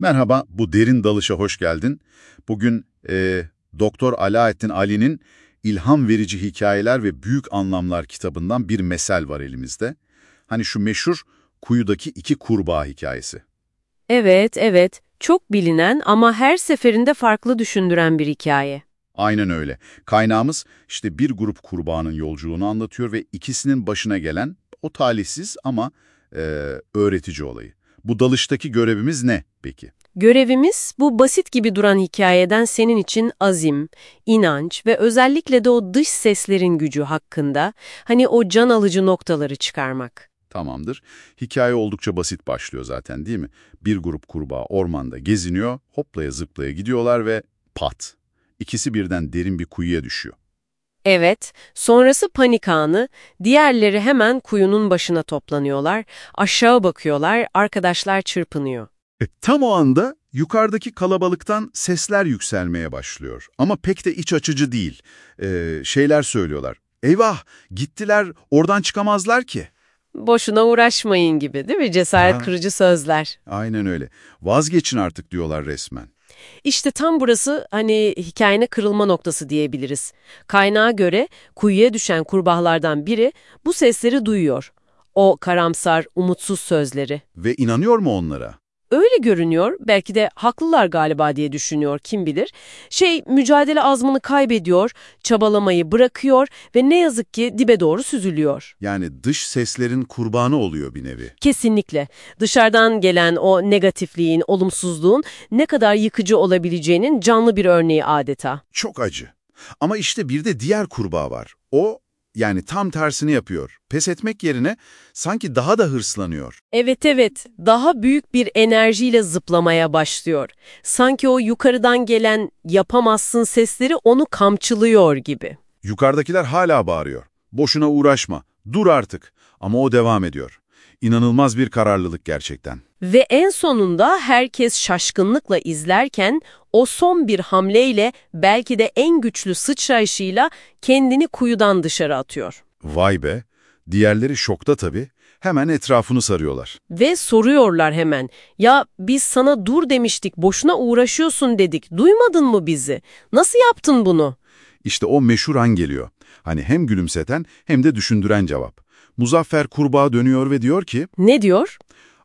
Merhaba, bu derin dalışa hoş geldin. Bugün e, Doktor Alaettin Ali'nin İlham Verici Hikayeler ve Büyük Anlamlar kitabından bir mesel var elimizde. Hani şu meşhur kuyudaki iki kurbağa hikayesi. Evet, evet. Çok bilinen ama her seferinde farklı düşündüren bir hikaye. Aynen öyle. Kaynağımız işte bir grup kurbağanın yolculuğunu anlatıyor ve ikisinin başına gelen o talihsiz ama e, öğretici olayı. Bu dalıştaki görevimiz ne peki? Görevimiz bu basit gibi duran hikayeden senin için azim, inanç ve özellikle de o dış seslerin gücü hakkında hani o can alıcı noktaları çıkarmak. Tamamdır. Hikaye oldukça basit başlıyor zaten değil mi? Bir grup kurbağa ormanda geziniyor, hoplaya zıplaya gidiyorlar ve pat. İkisi birden derin bir kuyuya düşüyor. Evet, sonrası panik anı, diğerleri hemen kuyunun başına toplanıyorlar, aşağı bakıyorlar, arkadaşlar çırpınıyor. E, tam o anda yukarıdaki kalabalıktan sesler yükselmeye başlıyor. Ama pek de iç açıcı değil. E, şeyler söylüyorlar. Eyvah gittiler oradan çıkamazlar ki. Boşuna uğraşmayın gibi değil mi cesaret Ha. kırıcı sözler. Aynen öyle. Vazgeçin artık diyorlar resmen. İşte tam burası hani hikayenin kırılma noktası diyebiliriz. Kaynağa göre kuyuya düşen kurbağalardan biri bu sesleri duyuyor. O karamsar, umutsuz sözleri. Ve inanıyor mu onlara? Öyle görünüyor, belki de haklılar galiba diye düşünüyor kim bilir. Şey, mücadele azmını kaybediyor, çabalamayı bırakıyor ve ne yazık ki dibe doğru süzülüyor. Yani dış seslerin kurbanı oluyor bir nevi. Kesinlikle. Dışarıdan gelen o negatifliğin, olumsuzluğun ne kadar yıkıcı olabileceğinin canlı bir örneği adeta. Çok acı. Ama işte bir de diğer kurbağa var. O yani tam tersini yapıyor. Pes etmek yerine sanki daha da hırslanıyor. Evet evet, daha büyük bir enerjiyle zıplamaya başlıyor. Sanki o yukarıdan gelen yapamazsın sesleri onu kamçılıyor gibi. Yukarıdakiler hala bağırıyor. Boşuna uğraşma, dur artık. Ama o devam ediyor. İnanılmaz bir kararlılık gerçekten. Ve en sonunda herkes şaşkınlıkla izlerken o son bir hamleyle belki de en güçlü sıçrayışıyla kendini kuyudan dışarı atıyor. Vay be, diğerleri şokta tabii. Hemen etrafını sarıyorlar. Ve soruyorlar hemen, ya biz sana dur demiştik, boşuna uğraşıyorsun dedik, duymadın mı bizi? Nasıl yaptın bunu? İşte o meşhur an geliyor. Hani hem gülümseten hem de düşündüren cevap. Muzaffer kurbağa dönüyor ve diyor ki, Ne diyor?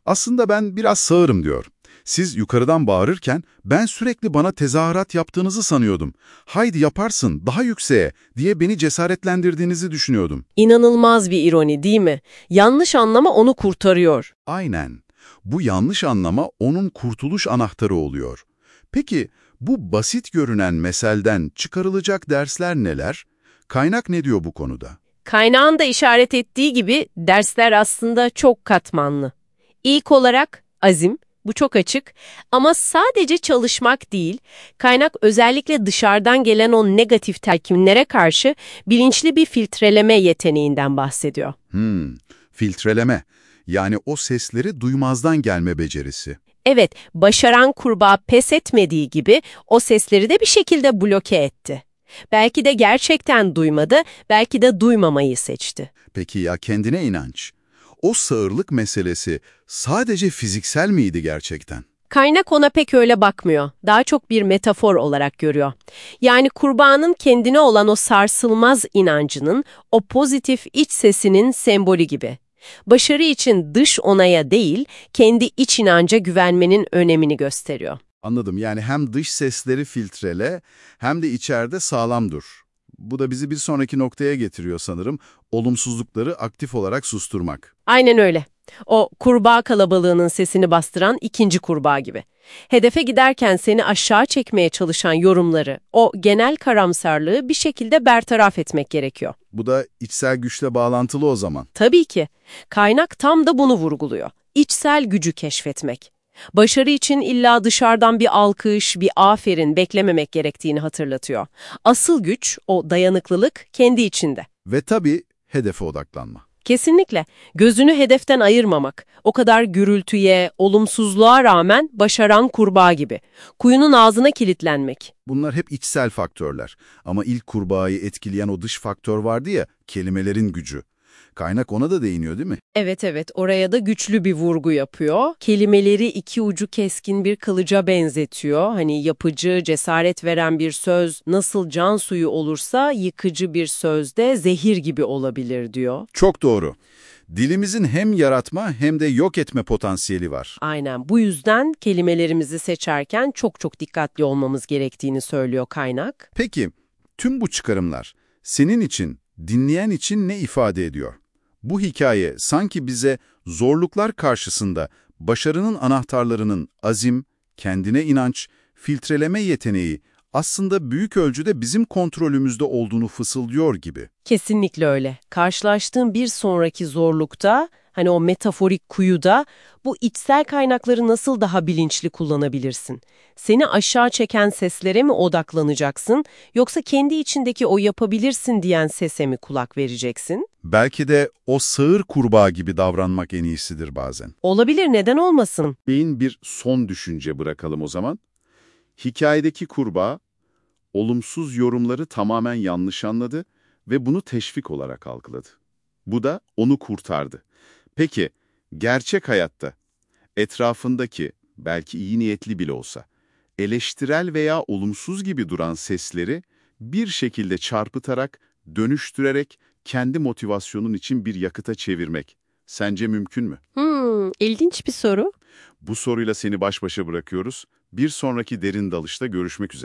Aslında ben biraz sağırım diyor. Siz yukarıdan bağırırken ben sürekli bana tezahürat yaptığınızı sanıyordum. Haydi yaparsın, daha yükseğe diye beni cesaretlendirdiğinizi düşünüyordum. İnanılmaz bir ironi değil mi? Yanlış anlama onu kurtarıyor. Aynen. Bu yanlış anlama onun kurtuluş anahtarı oluyor. Peki bu basit görünen meselden çıkarılacak dersler neler? Kaynak ne diyor bu konuda? Kaynağın da işaret ettiği gibi dersler aslında çok katmanlı. İlk olarak azim, bu çok açık ama sadece çalışmak değil, kaynak özellikle dışarıdan gelen o negatif telkinlere karşı bilinçli bir filtreleme yeteneğinden bahsediyor. Hmm, filtreleme. Yani o sesleri duymazdan gelme becerisi. Evet, başaran kurbağa pes etmediği gibi o sesleri de bir şekilde bloke etti. Belki de gerçekten duymadı, belki de duymamayı seçti. Peki ya kendine inanç? O sağırlık meselesi sadece fiziksel miydi gerçekten? Kaynak ona pek öyle bakmıyor. Daha çok bir metafor olarak görüyor. Yani kurbağanın kendine olan o sarsılmaz inancının, o pozitif iç sesinin sembolü gibi. Başarı için dış onaya değil, kendi iç inanca güvenmenin önemini gösteriyor. Anladım. Yani hem dış sesleri filtrele hem de içeride sağlam dur. Bu da bizi bir sonraki noktaya getiriyor sanırım. Olumsuzlukları aktif olarak susturmak. Aynen öyle. O kurbağa kalabalığının sesini bastıran ikinci kurbağa gibi. Hedefe giderken seni aşağı çekmeye çalışan yorumları, o genel karamsarlığı bir şekilde bertaraf etmek gerekiyor. Bu da içsel güçle bağlantılı o zaman. Tabii ki. Kaynak tam da bunu vurguluyor. İçsel gücü keşfetmek. Başarı için illa dışarıdan bir alkış, bir aferin beklememek gerektiğini hatırlatıyor. Asıl güç, o dayanıklılık kendi içinde. Ve tabii hedefe odaklanma. Kesinlikle. Gözünü hedeften ayırmamak. O kadar gürültüye, olumsuzluğa rağmen başaran kurbağa gibi. Kuyunun ağzına kilitlenmek. Bunlar hep içsel faktörler. Ama ilk kurbağayı etkileyen o dış faktör vardı ya, kelimelerin gücü. Kaynak ona da değiniyor değil mi? Evet evet oraya da güçlü bir vurgu yapıyor. Kelimeleri iki ucu keskin bir kılıca benzetiyor. Hani yapıcı, cesaret veren bir söz nasıl can suyu olursa yıkıcı bir söz de zehir gibi olabilir diyor. Çok doğru. Dilimizin hem yaratma hem de yok etme potansiyeli var. Aynen bu yüzden kelimelerimizi seçerken çok çok dikkatli olmamız gerektiğini söylüyor kaynak. Peki, tüm bu çıkarımlar senin için, dinleyen için ne ifade ediyor? Bu hikaye sanki bize zorluklar karşısında başarının anahtarlarının azim, kendine inanç, filtreleme yeteneği aslında büyük ölçüde bizim kontrolümüzde olduğunu fısıldıyor gibi. Kesinlikle öyle. Karşılaştığın bir sonraki zorlukta, hani o metaforik kuyuda bu içsel kaynakları nasıl daha bilinçli kullanabilirsin? Seni aşağı çeken seslere mi odaklanacaksın yoksa kendi içindeki o yapabilirsin diyen sese mi kulak vereceksin? Belki de o sığır kurbağa gibi davranmak en iyisidir bazen. Olabilir, neden olmasın? Beyin bir son düşünce bırakalım o zaman. Hikayedeki kurbağa, olumsuz yorumları tamamen yanlış anladı ve bunu teşvik olarak algıladı. Bu da onu kurtardı. Peki, gerçek hayatta etrafındaki, belki iyi niyetli bile olsa, eleştirel veya olumsuz gibi duran sesleri bir şekilde çarpıtarak, dönüştürerek kendi motivasyonun için bir yakıta çevirmek. Sence mümkün mü? Hmm, ilginç bir soru. Bu soruyla seni baş başa bırakıyoruz. Bir sonraki derin dalışta görüşmek üzere.